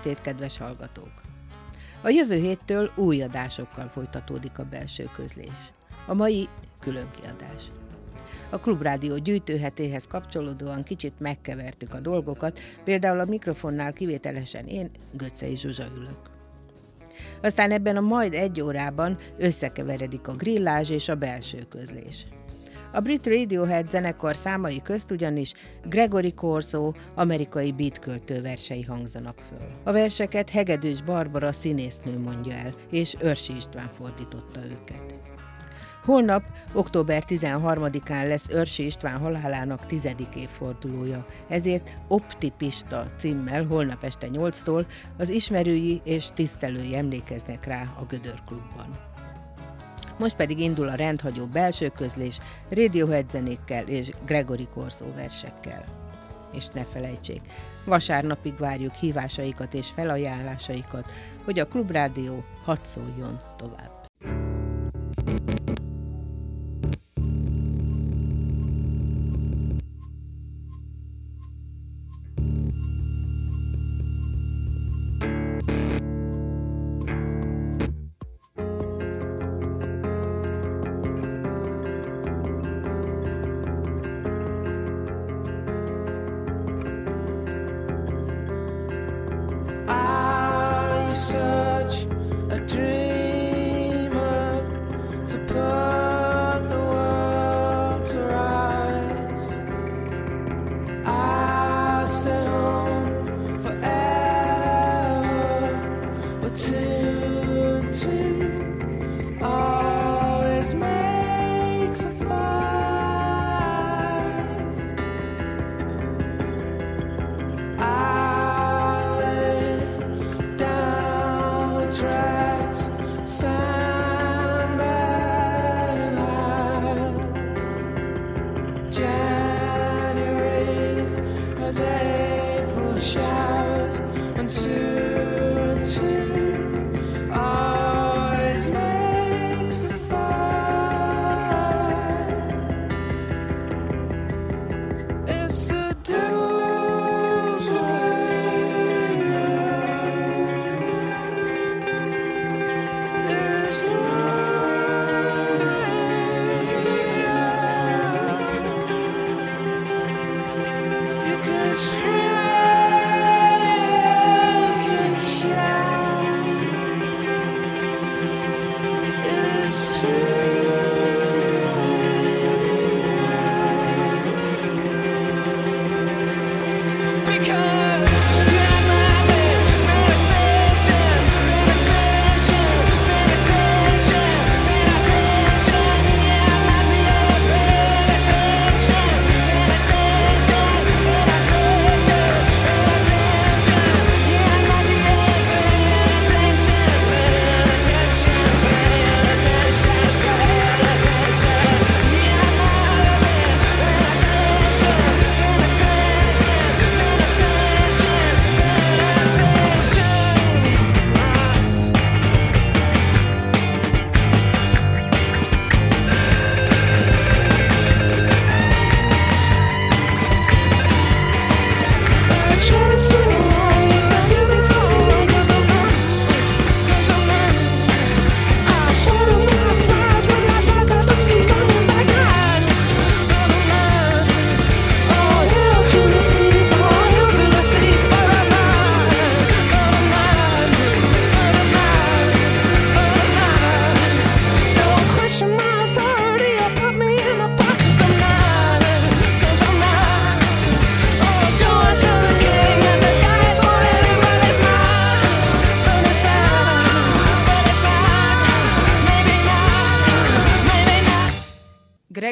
estét, kedves hallgatók! A jövő héttől új adásokkal folytatódik a belső közlés. A mai külön kiadás. A Klubrádió gyűjtőhetéhez kapcsolódóan kicsit megkevertük a dolgokat, például a mikrofonnál kivételesen én, Göccei Zsuzsa ülök. Aztán ebben a majd egy órában összekeveredik a grillázs és a belső közlés. A brit Radiohead zenekar számai közt ugyanis Gregory Corso amerikai beatköltő versei hangzanak föl. A verseket Hegedűs Barbara színésznő mondja el, és Örsi István fordította őket. Holnap, október 13-án lesz Örsi István halálának tizedik évfordulója, ezért Optipista címmel holnap este 8-tól az ismerői és tisztelői emlékeznek rá a Gödör Klubban. Most pedig indul a rendhagyó belső közlés Radiohead zenékkel és Gregory Corso versekkel. És ne felejtsék, vasárnapig várjuk hívásaikat és felajánlásaikat, hogy a Klubrádió hadd szóljon tovább.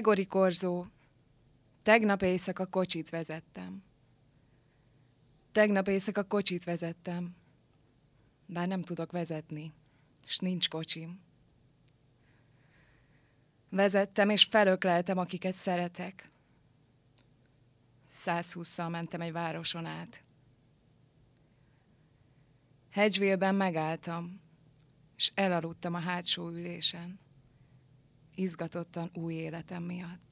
Gregory Korzó, tegnap éjszaka kocsit vezettem. Tegnap éjszaka kocsit vezettem, bár nem tudok vezetni, és nincs kocsim. Vezettem, és felökleltem, akiket szeretek. 120-szal mentem egy városon át. Hedgeville-ben megálltam, és elaludtam a hátsó ülésen, izgatottan új életem miatt.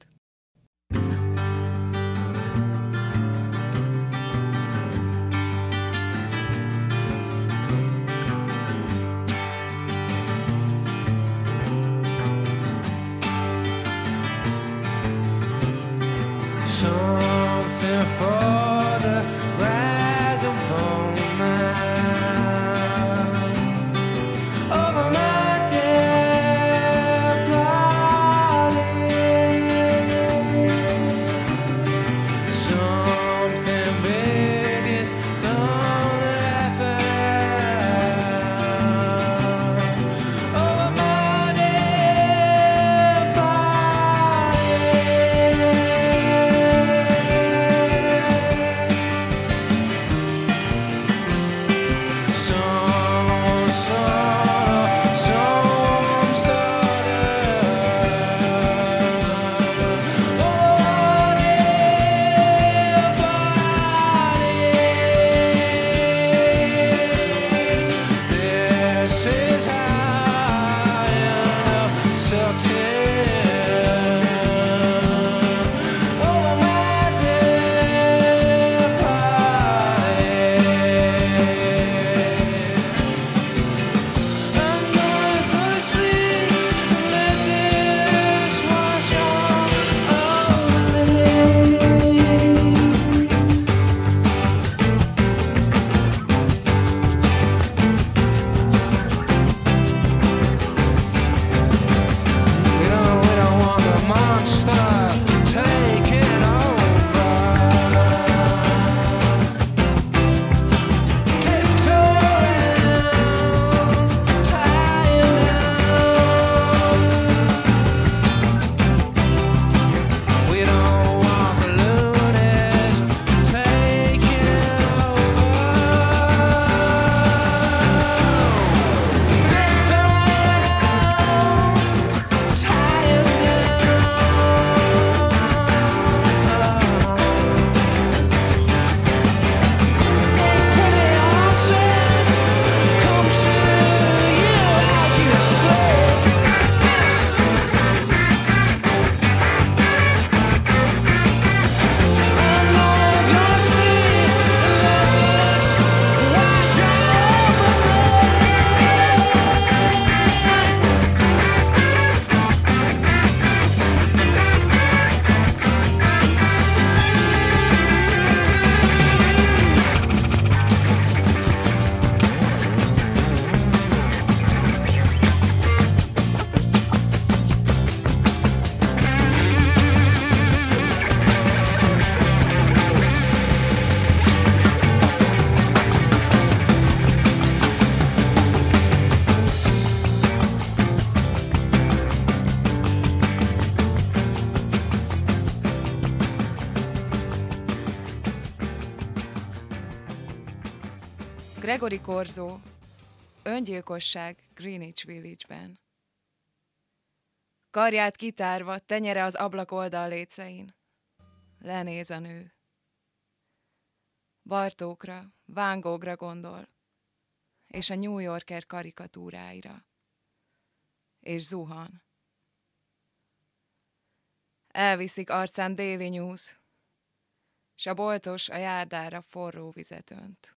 Gregory Korzó, öngyilkosság Greenwich Village-ben. Karját kitárva, tenyere az ablak oldal lécein. Lenéz a nő. Bartókra, Vángógra gondol, és a New Yorker karikatúráira. És zuhan. Elviszik arcán déli nyúz, s a boltos a járdára forró vizet önt.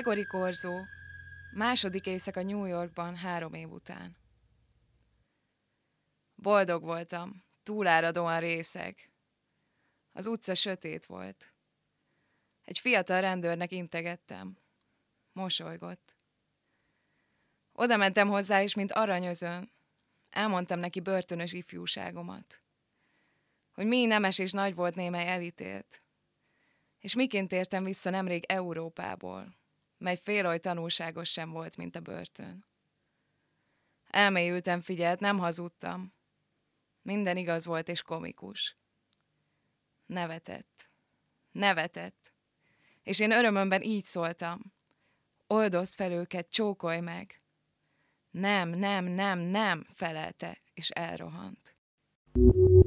Gregory Korzó, második éjszaka New Yorkban három év után. Boldog voltam, túláradóan részeg. Az utca sötét volt. Egy fiatal rendőrnek integettem. Mosolygott. Oda mentem hozzá is, mint aranyözön. Elmondtam neki börtönös ifjúságomat. Hogy mi nemes és nagy volt némely elítélt. És miként értem vissza nemrég Európából, mely fél oly tanulságos sem volt, mint a börtön. Elmélyültem figyelt, nem hazudtam. Minden igaz volt és komikus. Nevetett. Nevetett. És én örömömben így szóltam. Oldozd fel őket, csókolj meg. Nem, nem, nem, nem, felelte, és elrohant. Gregory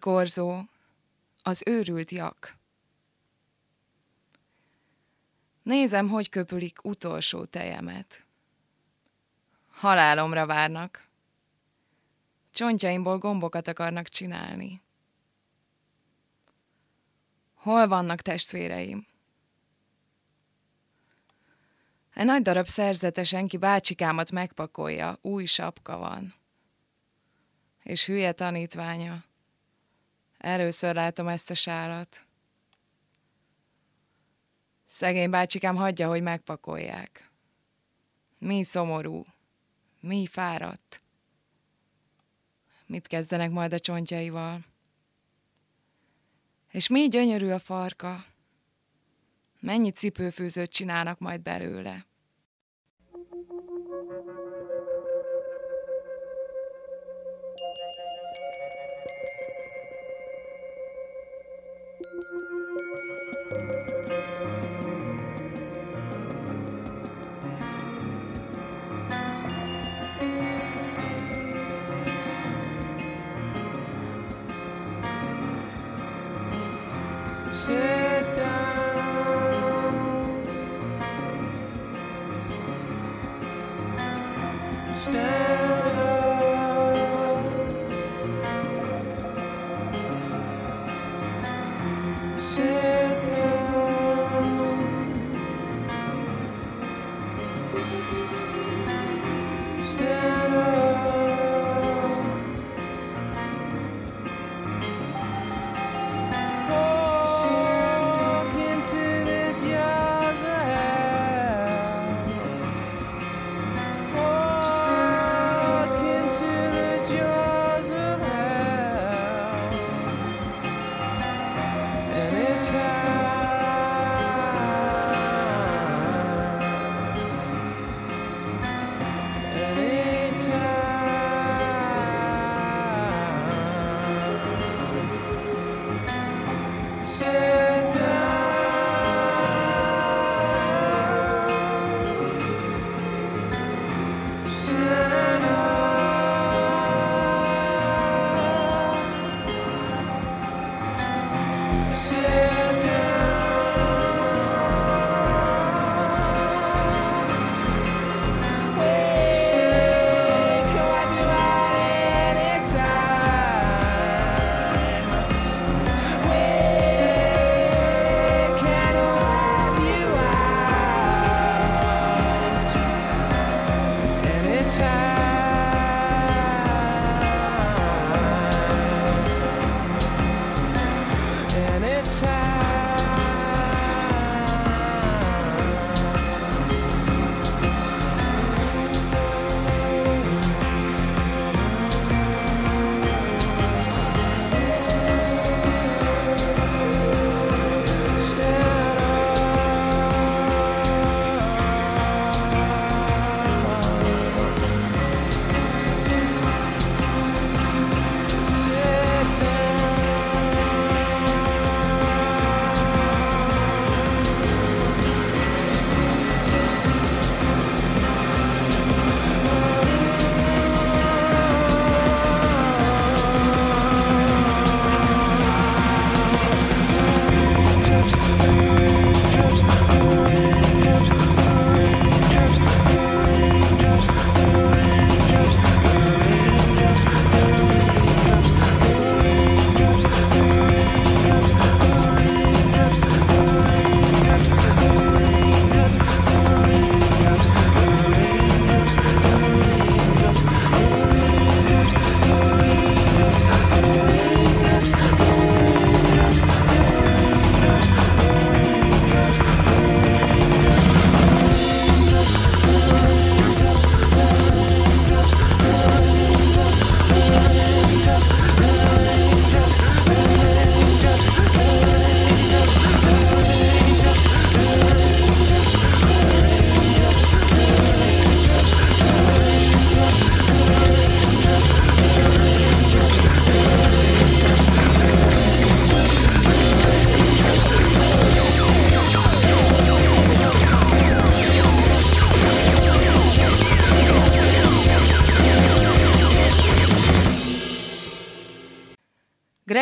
Korzó, az őrült jak. Nézem, hogy köpülik utolsó tejemet. Halálomra várnak. Csontjaimból gombokat akarnak csinálni. Hol vannak testvéreim? Egy nagy darab szerzetesen ki bácsikámat megpakolja, új sapka van. És hülye tanítványa. Először látom ezt a sálat. Szegény bácsikám hagyja, hogy megpakolják. Mi szomorú, mi fáradt. Mit kezdenek majd a csontjaival? És mi gyönyörű a farka? Mennyi cipőfűzőt csinálnak majd belőle?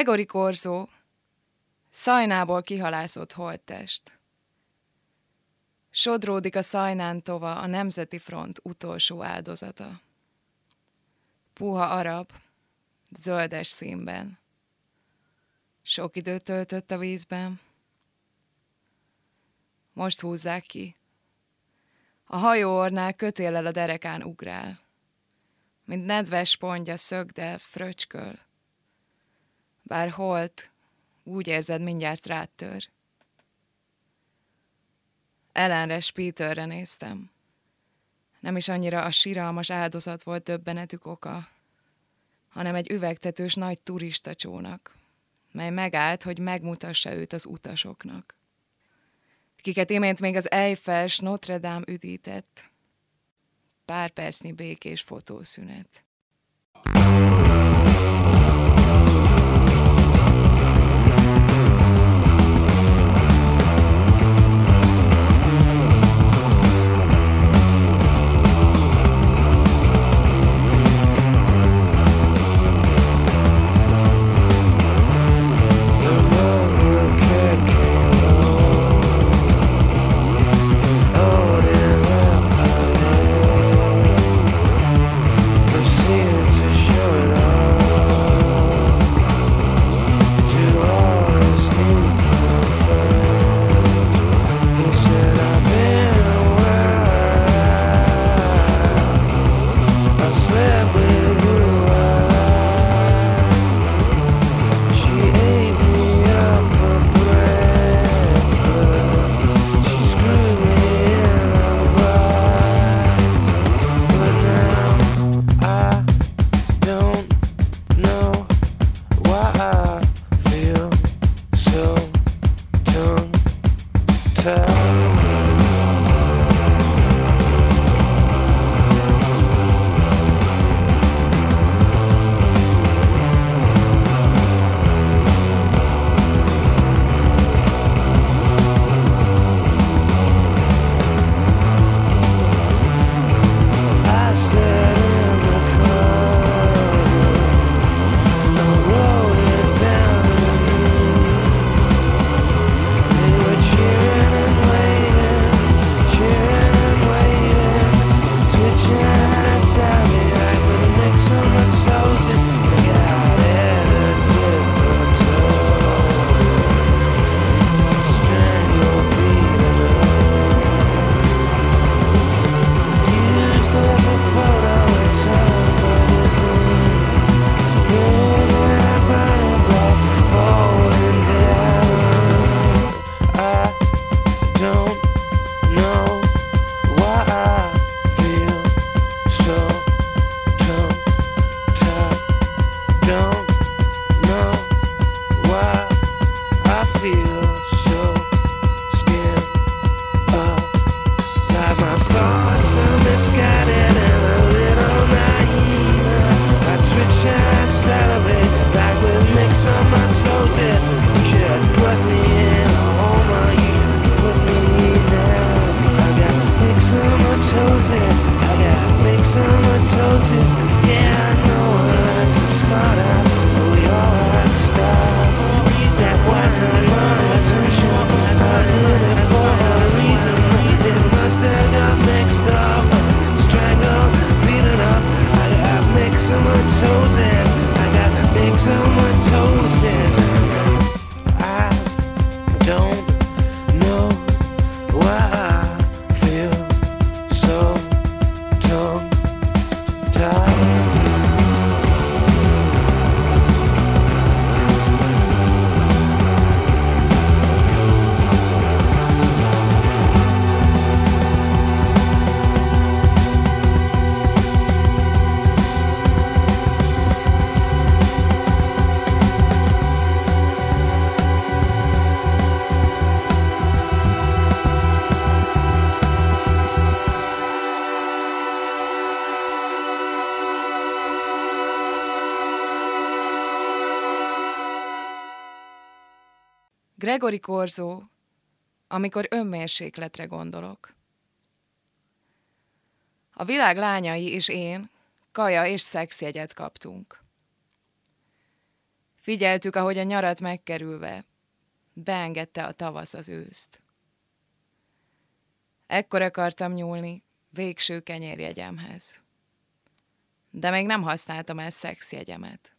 Gregory Korzó, szajnából kihalászott holttest. Sodródik a szajnán tova a Nemzeti Front utolsó áldozata. Puha arab, zöldes színben. Sok időt töltött a vízben. Most húzzák ki. A hajóornál kötéllel a derekán ugrál. Mint nedves pontja szögdel, fröcsköl bár holt, úgy érzed, mindjárt rátör. Ellenre Peterre néztem. Nem is annyira a siralmas áldozat volt döbbenetük oka, hanem egy üvegtetős nagy turista csónak, mely megállt, hogy megmutassa őt az utasoknak. Kiket imént még az Eiffel Notre Dame üdített. Pár percnyi békés fotószünet. Gregory Korzó, amikor önmérsékletre gondolok. A világ lányai és én kaja és szexjegyet kaptunk. Figyeltük, ahogy a nyarat megkerülve beengedte a tavasz az őszt. Ekkor akartam nyúlni végső kenyérjegyemhez. De még nem használtam el szexjegyemet.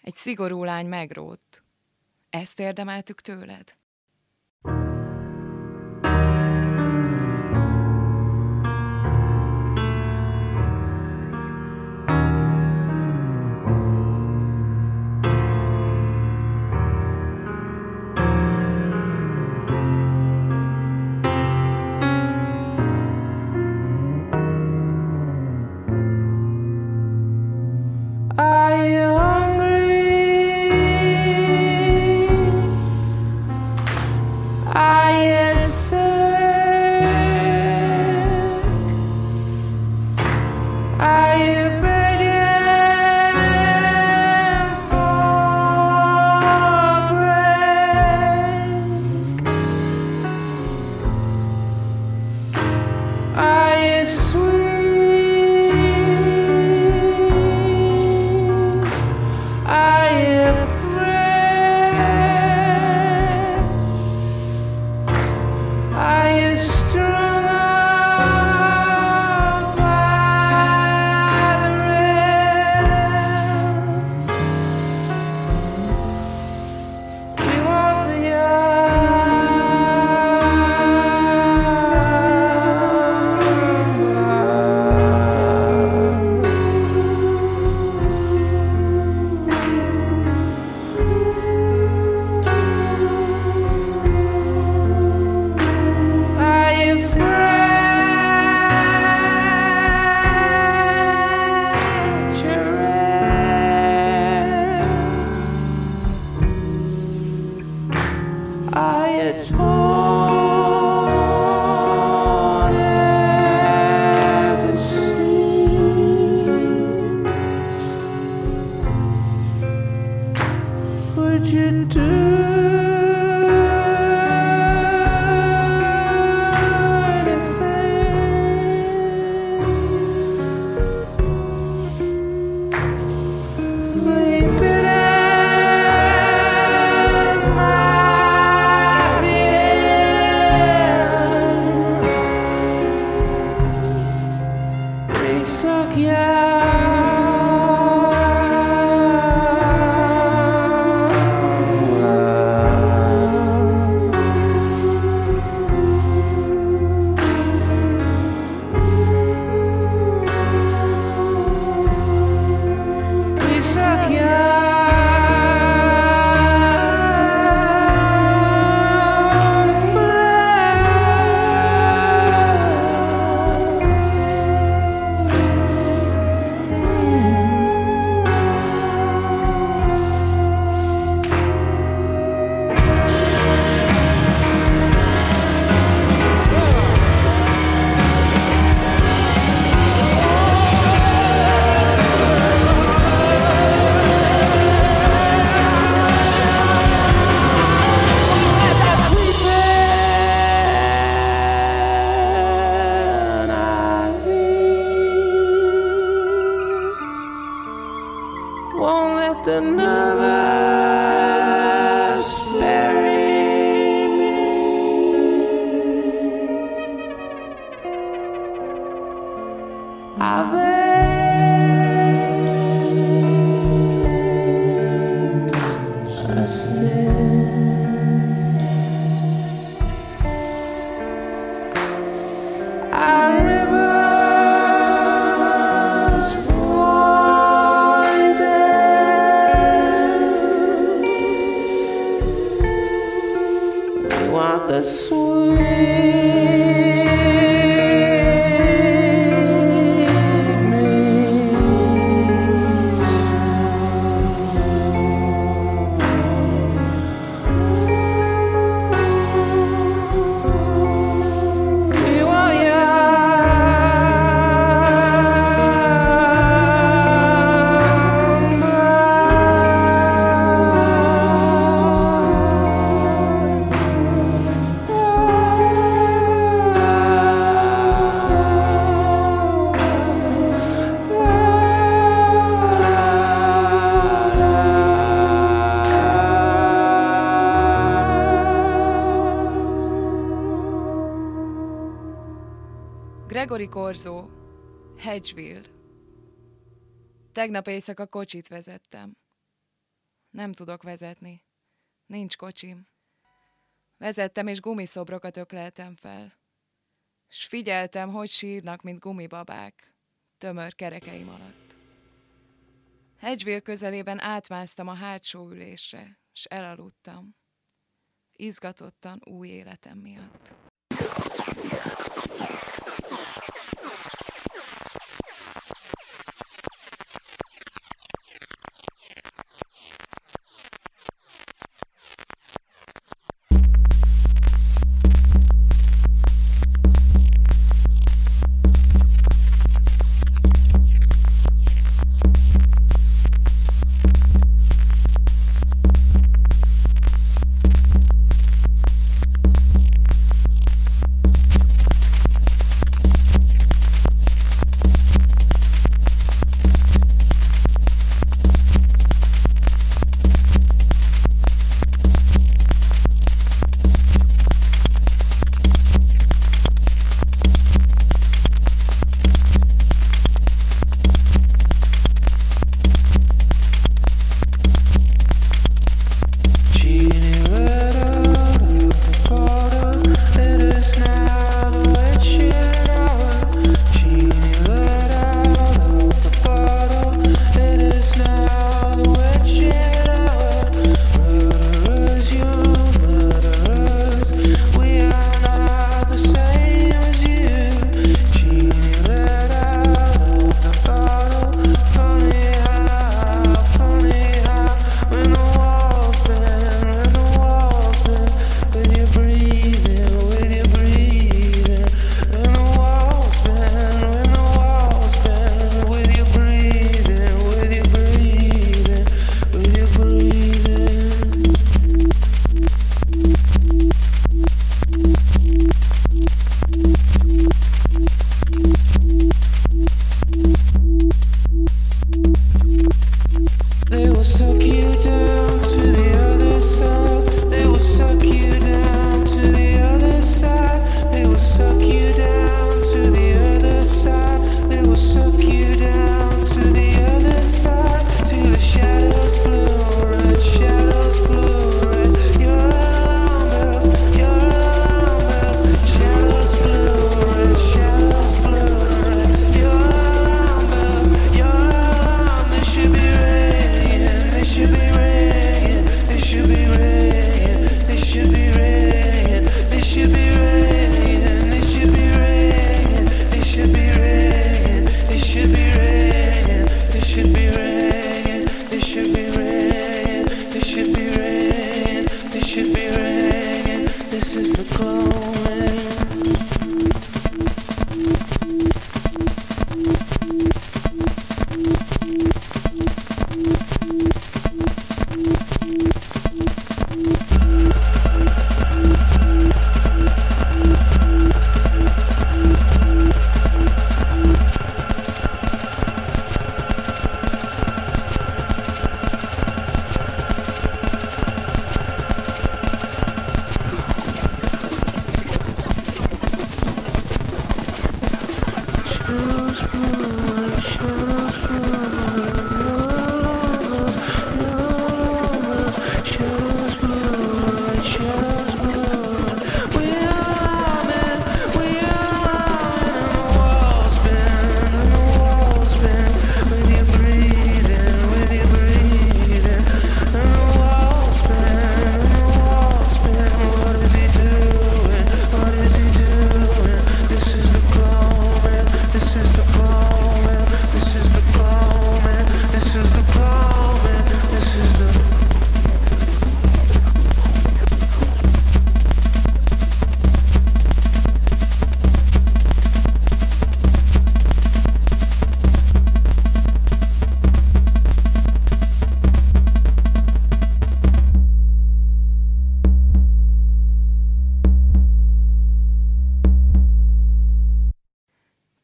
Egy szigorú lány megrótt. Ezt érdemeltük tőled? Gregory Korzó, Hedgeville. Tegnap éjszaka kocsit vezettem. Nem tudok vezetni. Nincs kocsim. Vezettem és gumiszobrokat ökleltem fel. S figyeltem, hogy sírnak, mint gumibabák, tömör kerekeim alatt. Hedgeville közelében átmásztam a hátsó ülésre, s elaludtam. Izgatottan új életem miatt.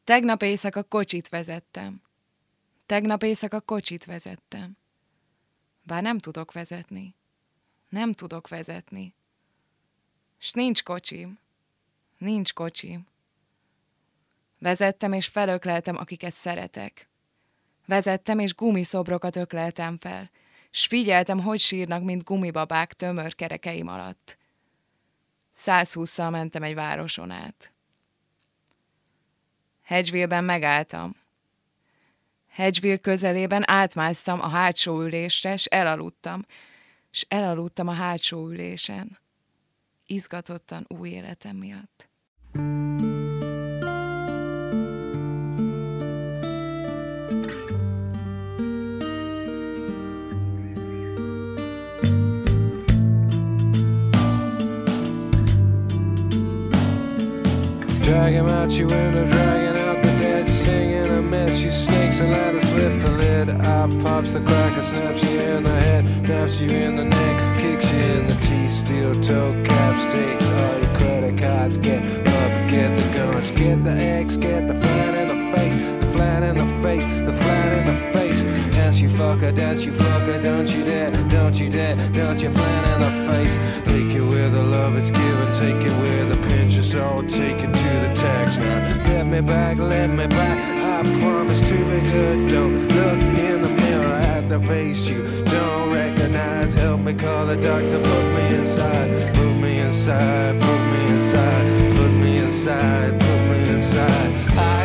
Tegnap éjszaka kocsit vezettem. Tegnap éjszaka kocsit vezettem. Bár nem tudok vezetni. Nem tudok vezetni. S nincs kocsim. Nincs kocsim. Vezettem és felökleltem, akiket szeretek. Vezettem és gumiszobrokat ökleltem fel, s figyeltem, hogy sírnak, mint gumibabák tömör kerekeim alatt. 120-szal mentem egy városon át. Hedgeville-ben megálltam. Hedgeville közelében átmásztam a hátsó ülésre, s elaludtam, s elaludtam a hátsó ülésen. Izgatottan új életem miatt. Dragging out the dead, singing a. You snakes and ladders flip the lid. Out pops the cracker, snaps you in the head, naps you in the neck, kicks you in the teeth. Steel toe caps, takes all your credit cards. Get up, get the guns, get the eggs, get the flat in the face, the flat in the face, the flat in the face. Dance you fucker, dance you fucker, don't you dare, don't you dare, don't you flat in the face. Take it where the love it's given, take it where the pinch is all, take it to the tax now. Me back, let me back. I promise to be good. Don't look in the mirror at the face you don't recognize. Help me call the doctor, put me inside, put me inside, put me inside, put me inside, put me inside. I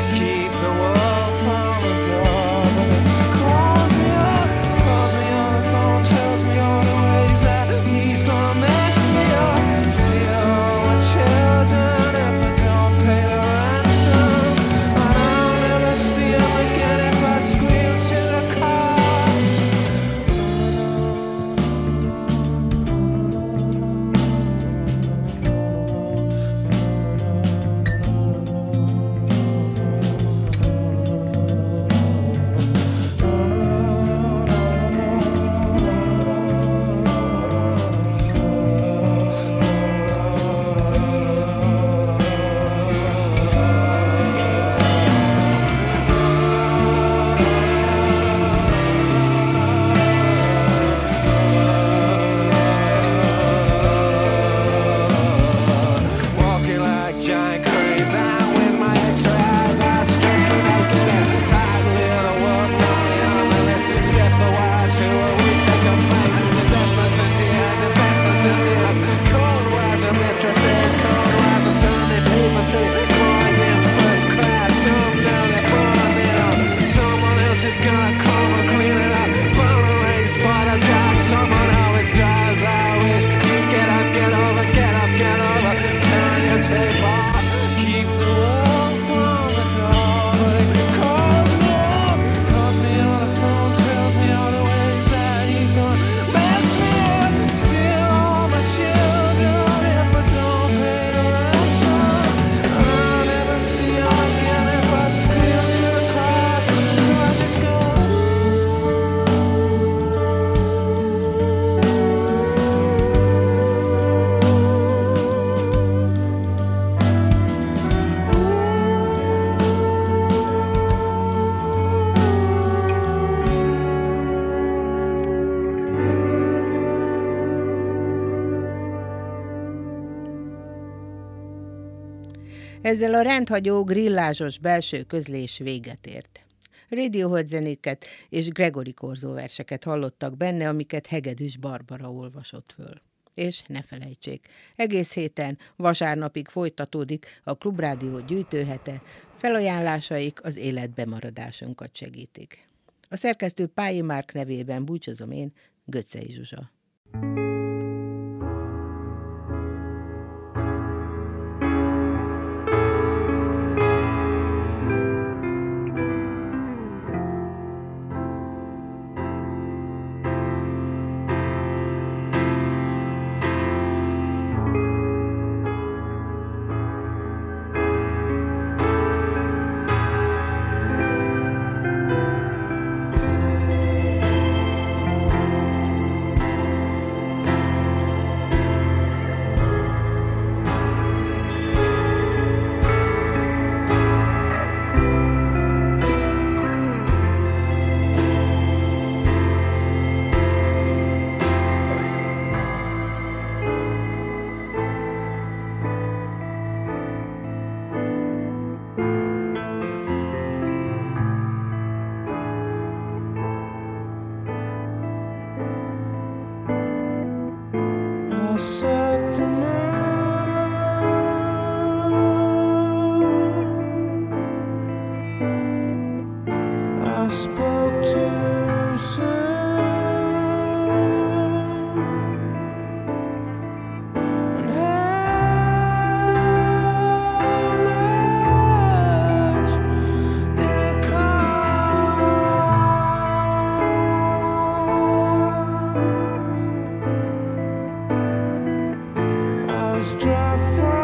Ezzel a rendhagyó, grillázsos belső közlés véget ért. Radiohead zenéket és Gregory Korzó verseket hallottak benne, amiket Hegedűs Barbara olvasott föl. És ne felejtsék, egész héten vasárnapig folytatódik a Klubrádió gyűjtőhete, felajánlásaik az életbe maradásunkat segítik. A szerkesztő Pályi Márk nevében búcsúzom én, Göccei Zsuzsa. was dry